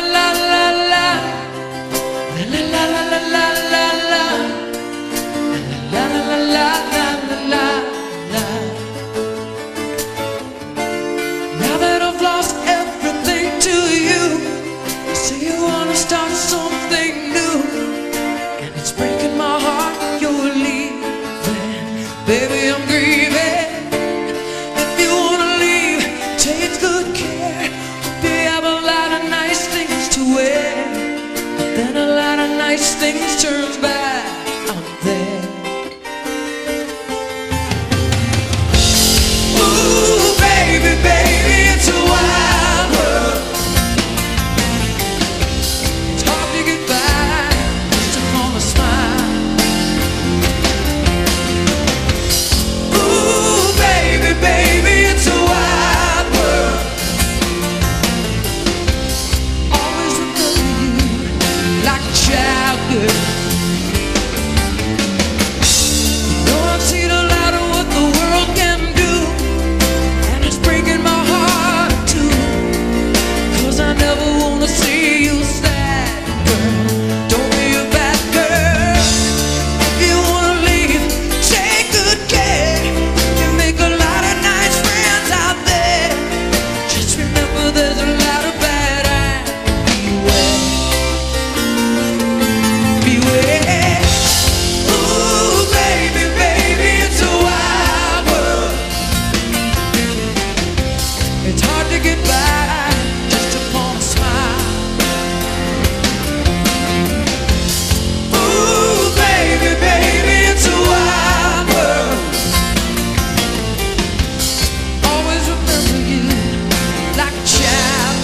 la la la. ladies turn back.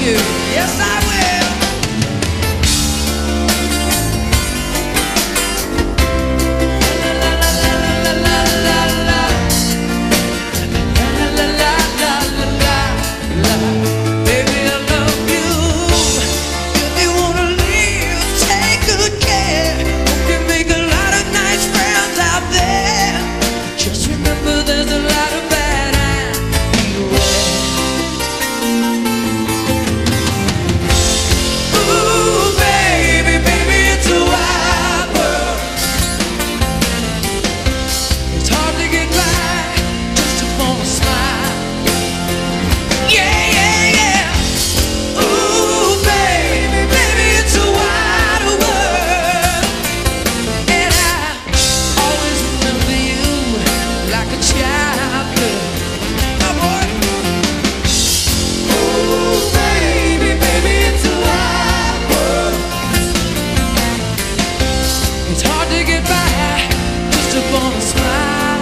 you. fire just upon a smile.